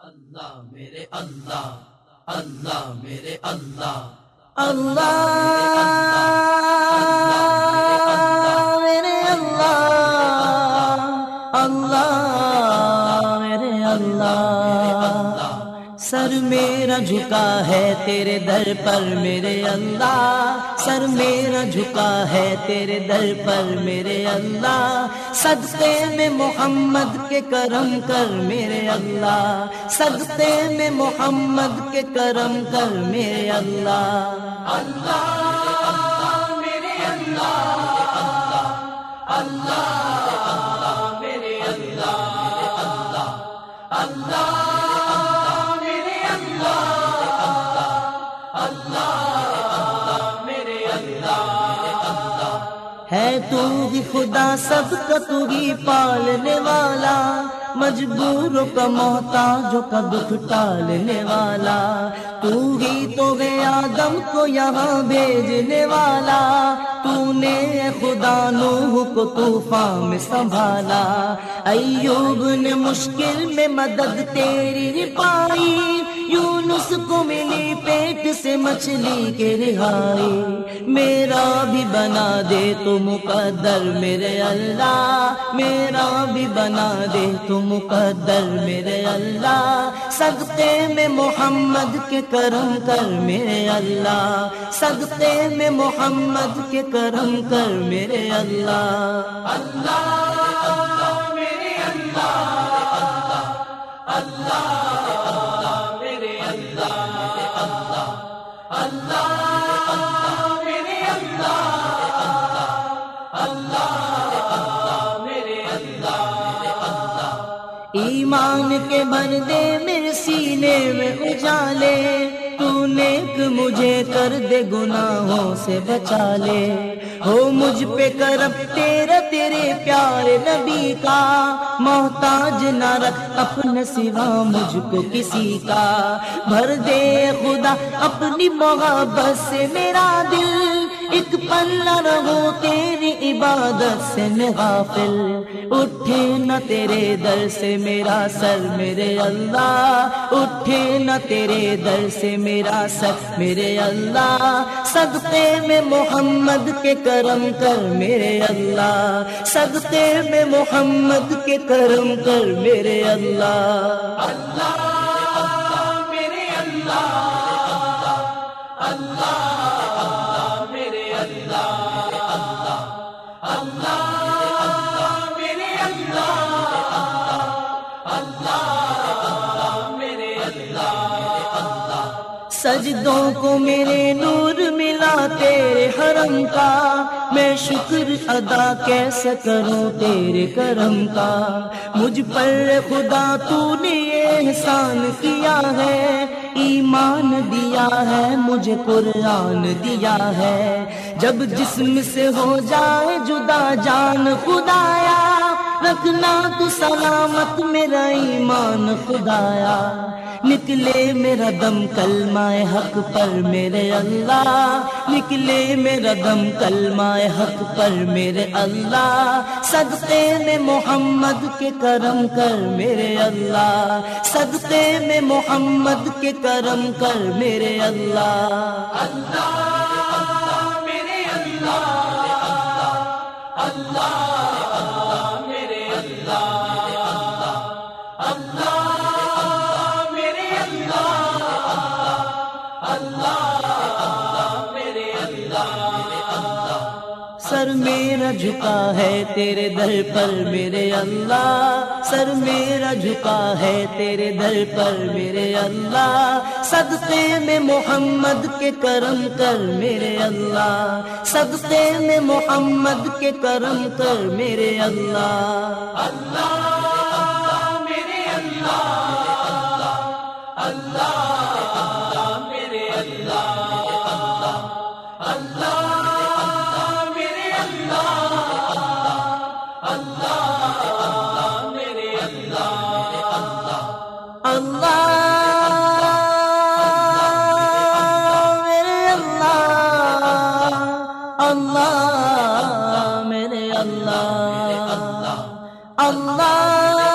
اللہ میرے اللہ اللہ میرے اللہ اللہ میرے اللہ اللہ میرے اللہ سر میرا جھکا ہے تیرے در پر میرے اللہ۔ سر میرا جھکا ہے تیرے در پر میرے اللہ۔ صدقے میں محمد کے کرم کر میرے اللہ۔ صدقے میں محمد کے کرم کر میرے اللہ۔ اللہ میرے اللہ۔ اللہ ہے تو ہی خدا سب کا تو ہی پالنے والا، مجبوروں کا محتاجوں کا دکھ ٹالنے والا۔ تو ہی تو ہے آدم کو یہاں بھیجنے والا۔ تو نے خدا نوح کو طوفان میں سنبھالا۔ ایوب نے مشکل میں مدد تیری پائی۔ یونس کو ملی پیٹ سے مچھلی کے رہائی، میرا بھی بنا دے تو مقدر میرے اللہ، میرا بھی بنا دے تو مقدر میرے اللہ۔ صدقے میں محمد کے کرم کر میرے اللہ۔ صدقے میں محمد کے کرم کر میرے اللہ۔ اللہ اللہ، میرے اللہ۔ اللہ اللہ۔ ایمان کے بندے میرے سینے میں اجالے، تو نیک مجھے کر دے گناہوں سے بچا لے۔ ہو مجھ پہ کرب تیرا تیرے پیارے نبی کا۔ محتاج نہ رکھ اپنے سوا مجھ کو کسی کا۔ بھر دے خدا اپنی محبت سے میرا دل، ایک پلہ رہو تیری عبادت سے میں غافل، اٹھے نہ تیرے در سے میرا سر میرے اللہ۔ اٹھے نہ تیرے در سے میرا سر میرے اللہ۔ صدقے میں محمد کے کرم کر میرے اللہ۔ صدقے میں محمد کے کرم کر میرے اللہ۔ اللہ۔ سجدوں کو میرے نور ملا تیرے حرم کا۔ میں شکر ادا کیسے کروں تیرے کرم کا؟ مجھ پر خدا تو نے احسان کیا ہے۔ ایمان دیا ہے، مجھے قرآن دیا ہے۔ جب جسم سے ہو جائے جدا جان، خدایا رکھنا تو سلامت میرا ایمان، خدایا۔ نکلے میرا دم کلمہ حق پر میرے اللہ۔ نکلے میرا دم کلمہ حق پر میرے اللہ۔ صدقے میں محمد کے کرم کر میرے اللہ۔ صدقے میں محمد کے کرم کر میرے اللہ۔ اللہ سر میرا جھکا ہے تیرے در پر میرے اللہ۔ سر میرا جھکا ہے تیرے در پر میرے اللہ۔ صدقے میں محمد کے کرم کر میرے اللہ۔ صدقے میں محمد کے کرم کر میرے اللہ۔ اللہ میرے اللہ اللہ اللہ میرے اللہ اللہ